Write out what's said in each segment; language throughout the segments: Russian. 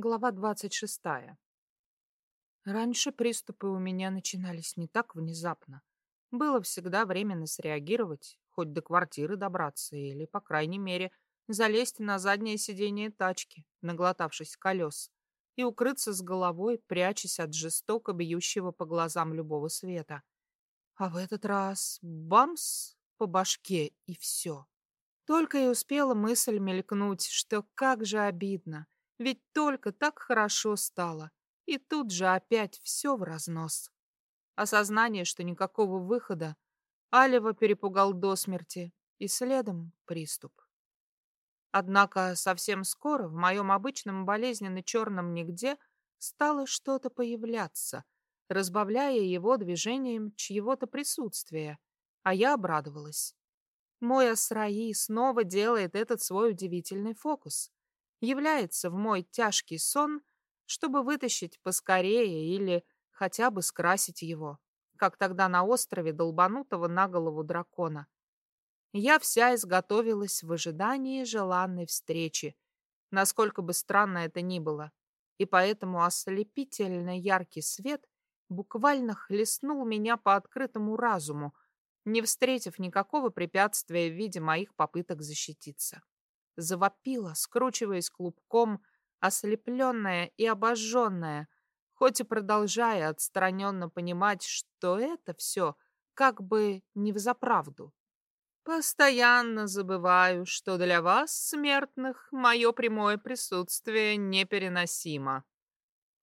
Глава двадцать шестая. Раньше приступы у меня начинались не так внезапно. Было всегда временно среагировать, хоть до квартиры добраться или, по крайней мере, залезть на заднее сиденье тачки, наглотавшись колес, и укрыться с головой, прячась от жестоко бьющего по глазам любого света. А в этот раз бамс по башке и все. Только и успела мысль мелькнуть, что как же обидно — ведь только так хорошо стало, и тут же опять все в разнос. Осознание, что никакого выхода, Алева перепугал до смерти, и следом приступ. Однако совсем скоро в моем обычном болезненно-черном нигде стало что-то появляться, разбавляя его движением чьего-то присутствия, а я обрадовалась. Мой Асраи снова делает этот свой удивительный фокус является в мой тяжкий сон, чтобы вытащить поскорее или хотя бы скрасить его, как тогда на острове долбанутого на голову дракона. Я вся изготовилась в ожидании желанной встречи, насколько бы странно это ни было, и поэтому ослепительно яркий свет буквально хлестнул меня по открытому разуму, не встретив никакого препятствия в виде моих попыток защититься завопила, скручиваясь клубком, ослепленная и обожженная, хоть и продолжая отстраненно понимать, что это все как бы не взаправду. Постоянно забываю, что для вас, смертных, мое прямое присутствие непереносимо.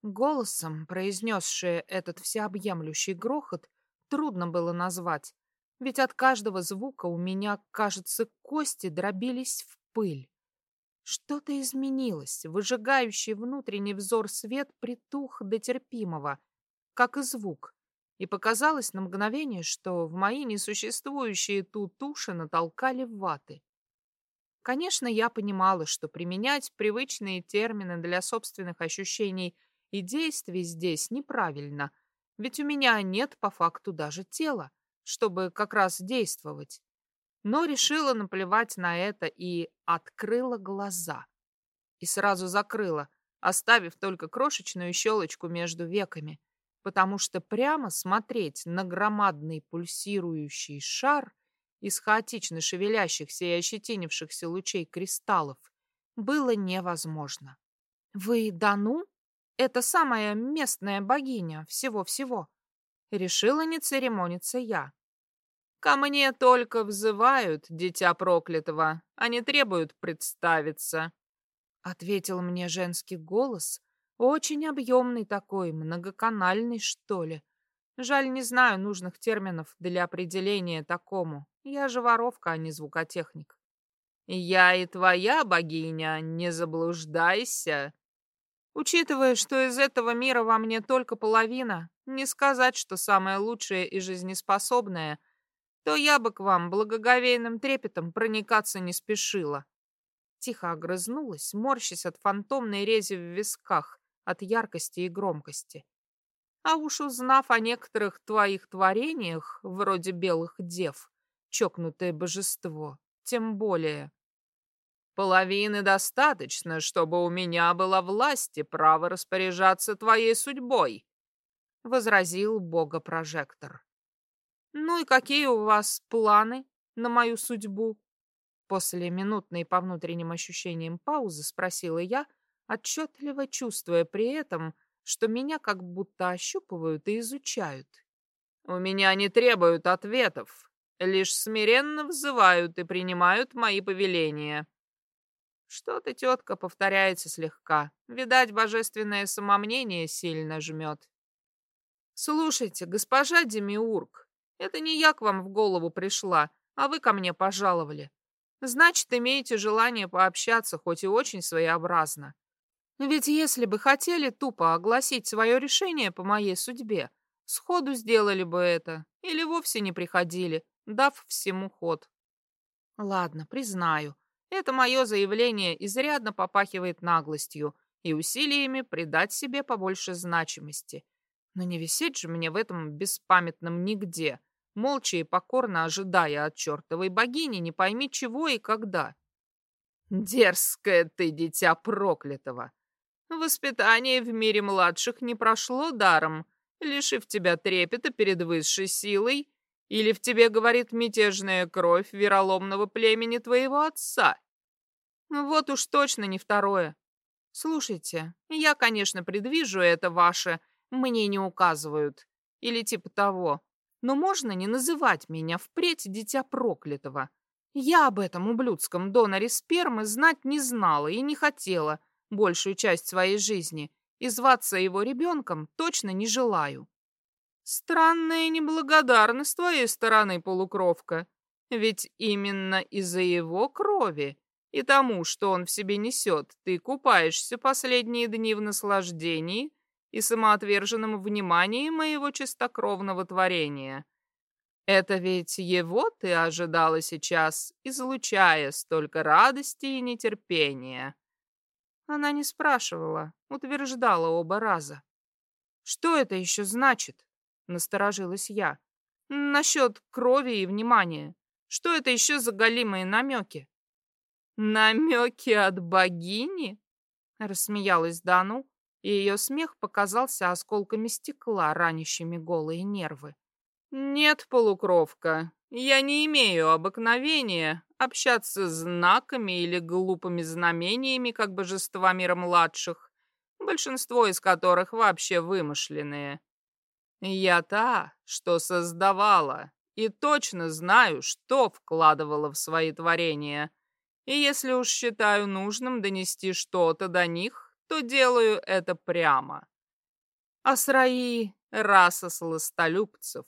Голосом, произнесшее этот всеобъемлющий грохот, трудно было назвать, ведь от каждого звука у меня, кажется, кости дробились в пыль. Что-то изменилось, выжигающий внутренний взор свет притух до терпимого, как и звук, и показалось на мгновение, что в мои несуществующие тут уши натолкали ваты. Конечно, я понимала, что применять привычные термины для собственных ощущений и действий здесь неправильно, ведь у меня нет по факту даже тела, чтобы как раз действовать но решила наплевать на это и открыла глаза. И сразу закрыла, оставив только крошечную щелочку между веками, потому что прямо смотреть на громадный пульсирующий шар из хаотично шевелящихся и ощетинившихся лучей кристаллов было невозможно. «Вы Дану? Это самая местная богиня всего-всего?» Решила не церемониться я. Ко мне только взывают, дитя проклятого, а не требуют представиться. Ответил мне женский голос, очень объемный такой, многоканальный, что ли. Жаль, не знаю нужных терминов для определения такому. Я же воровка, а не звукотехник. Я и твоя богиня, не заблуждайся. Учитывая, что из этого мира во мне только половина, не сказать, что самое лучшее и жизнеспособное — то я бы к вам благоговейным трепетом проникаться не спешила. Тихо огрызнулась, морщась от фантомной рези в висках, от яркости и громкости. А уж узнав о некоторых твоих творениях, вроде белых дев, чокнутое божество, тем более. Половины достаточно, чтобы у меня была власть и право распоряжаться твоей судьбой, — возразил бога-прожектор. «Ну и какие у вас планы на мою судьбу?» После минутной по внутренним ощущениям паузы спросила я, отчетливо чувствуя при этом, что меня как будто ощупывают и изучают. «У меня не требуют ответов, лишь смиренно взывают и принимают мои повеления». Что-то тетка повторяется слегка. Видать, божественное самомнение сильно жмет. «Слушайте, госпожа Демиург, это не я к вам в голову пришла, а вы ко мне пожаловали. Значит, имеете желание пообщаться, хоть и очень своеобразно. Ведь если бы хотели тупо огласить свое решение по моей судьбе, сходу сделали бы это или вовсе не приходили, дав всему ход. Ладно, признаю, это мое заявление изрядно попахивает наглостью и усилиями придать себе побольше значимости. Но не висеть же мне в этом беспамятном нигде, молча и покорно ожидая от чертовой богини не пойми чего и когда. «Дерзкое ты, дитя проклятого! Воспитание в мире младших не прошло даром, лишив тебя трепета перед высшей силой, или в тебе говорит мятежная кровь вероломного племени твоего отца? Вот уж точно не второе. Слушайте, я, конечно, предвижу это ваше «мне не указывают» или типа того, но можно не называть меня впредь дитя проклятого. Я об этом ублюдском доноре спермы знать не знала и не хотела большую часть своей жизни, и зваться его ребенком точно не желаю. Странная неблагодарность с твоей стороны, полукровка, ведь именно из-за его крови и тому, что он в себе несет, ты купаешься последние дни в наслаждении и самоотверженном внимании моего чистокровного творения. Это ведь его ты ожидала сейчас, излучая столько радости и нетерпения. Она не спрашивала, утверждала оба раза. Что это еще значит? Насторожилась я. Насчет крови и внимания. Что это еще за голимые намеки? Намеки от богини? Рассмеялась Дану, и ее смех показался осколками стекла, ранящими голые нервы. «Нет, полукровка, я не имею обыкновения общаться с знаками или глупыми знамениями, как божества мира младших, большинство из которых вообще вымышленные. Я та, что создавала, и точно знаю, что вкладывала в свои творения. И если уж считаю нужным донести что-то до них, то делаю это прямо. Асраи — раса сластолюбцев.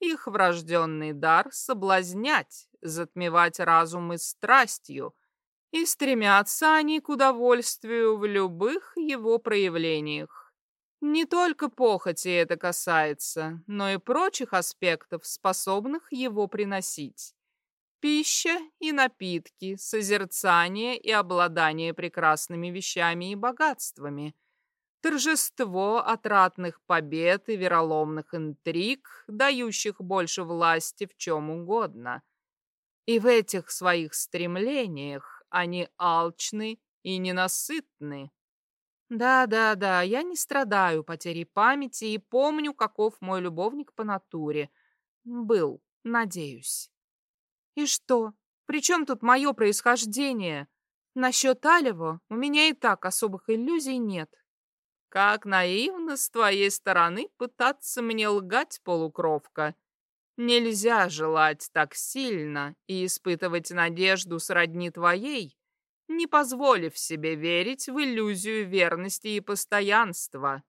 Их врожденный дар — соблазнять, затмевать разум и страстью, и стремятся они к удовольствию в любых его проявлениях. Не только похоти это касается, но и прочих аспектов, способных его приносить. Пища и напитки, созерцание и обладание прекрасными вещами и богатствами — торжество отратных побед и вероломных интриг, дающих больше власти в чем угодно. И в этих своих стремлениях они алчны и ненасытны. Да-да-да, я не страдаю потерей памяти и помню, каков мой любовник по натуре. Был, надеюсь. И что? При чем тут мое происхождение? Насчет Алево у меня и так особых иллюзий нет. Как наивно с твоей стороны пытаться мне лгать, полукровка. Нельзя желать так сильно и испытывать надежду сродни твоей, не позволив себе верить в иллюзию верности и постоянства.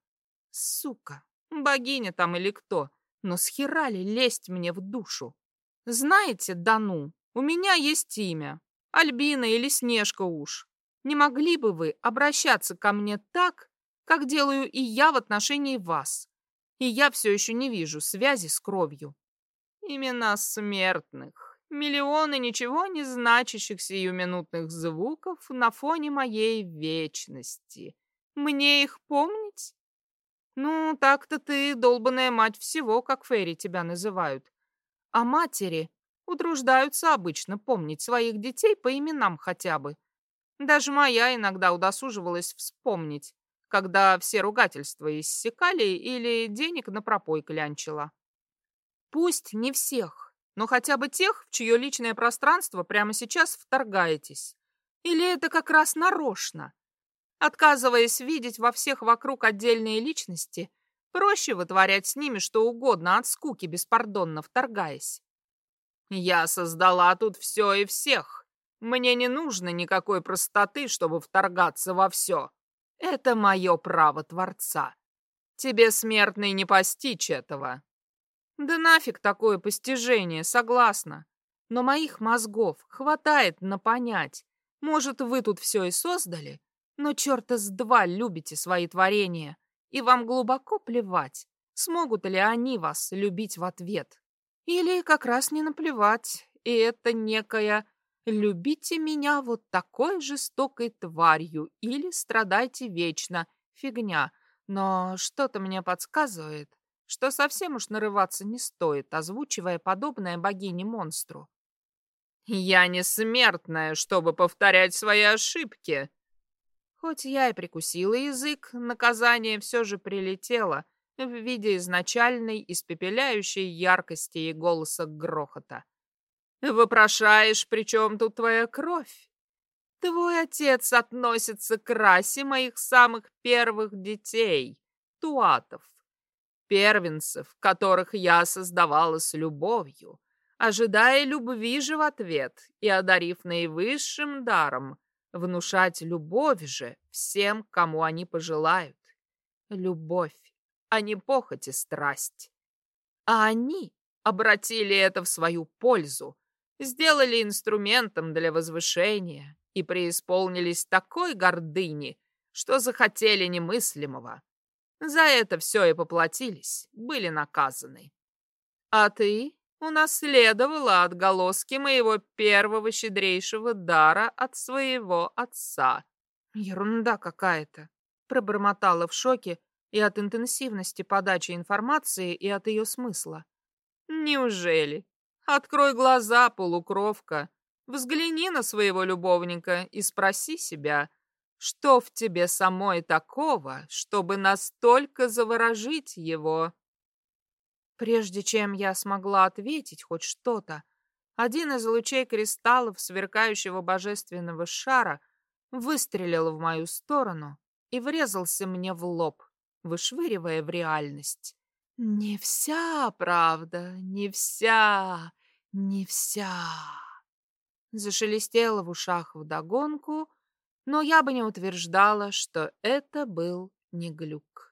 Сука, богиня там или кто, но схерали лезть мне в душу? Знаете, да ну, у меня есть имя. Альбина или Снежка уж. Не могли бы вы обращаться ко мне так, как делаю и я в отношении вас. И я все еще не вижу связи с кровью. Имена смертных, миллионы ничего не значащих сиюминутных звуков на фоне моей вечности. Мне их помнить? Ну, так-то ты долбаная мать всего, как Ферри тебя называют. А матери утруждаются обычно помнить своих детей по именам хотя бы. Даже моя иногда удосуживалась вспомнить, когда все ругательства иссякали или денег на пропой клянчила. Пусть не всех, но хотя бы тех, в чье личное пространство прямо сейчас вторгаетесь. Или это как раз нарочно? Отказываясь видеть во всех вокруг отдельные личности, проще вытворять с ними что угодно от скуки, беспардонно вторгаясь. Я создала тут все и всех. Мне не нужно никакой простоты, чтобы вторгаться во все. Это мое право Творца. Тебе, смертный, не постичь этого. Да нафиг такое постижение, согласна. Но моих мозгов хватает на понять. Может, вы тут все и создали, но черта с два любите свои творения, и вам глубоко плевать, смогут ли они вас любить в ответ. Или как раз не наплевать, и это некая Любите меня вот такой жестокой тварью или страдайте вечно. Фигня. Но что-то мне подсказывает, что совсем уж нарываться не стоит, озвучивая подобное богине-монстру. «Я не смертная, чтобы повторять свои ошибки!» Хоть я и прикусила язык, наказание все же прилетело в виде изначальной испепеляющей яркости и голоса грохота. «Вопрошаешь, при чем тут твоя кровь? Твой отец относится к расе моих самых первых детей, туатов, первенцев, которых я создавала с любовью, ожидая любви же в ответ и одарив наивысшим даром, внушать любовь же всем, кому они пожелают. Любовь, а не похоть и страсть. А они обратили это в свою пользу, сделали инструментом для возвышения и преисполнились такой гордыни, что захотели немыслимого. За это все и поплатились, были наказаны. А ты унаследовала отголоски моего первого щедрейшего дара от своего отца. Ерунда какая-то, пробормотала в шоке и от интенсивности подачи информации, и от ее смысла. Неужели? Открой глаза, полукровка. Взгляни на своего любовника и спроси себя, что в тебе самой такого, чтобы настолько заворожить его? Прежде чем я смогла ответить хоть что-то, один из лучей кристаллов сверкающего божественного шара выстрелил в мою сторону и врезался мне в лоб, вышвыривая в реальность. Не вся правда, не вся, не вся. Зашелестело в ушах вдогонку, но я бы не утверждала, что это был не глюк.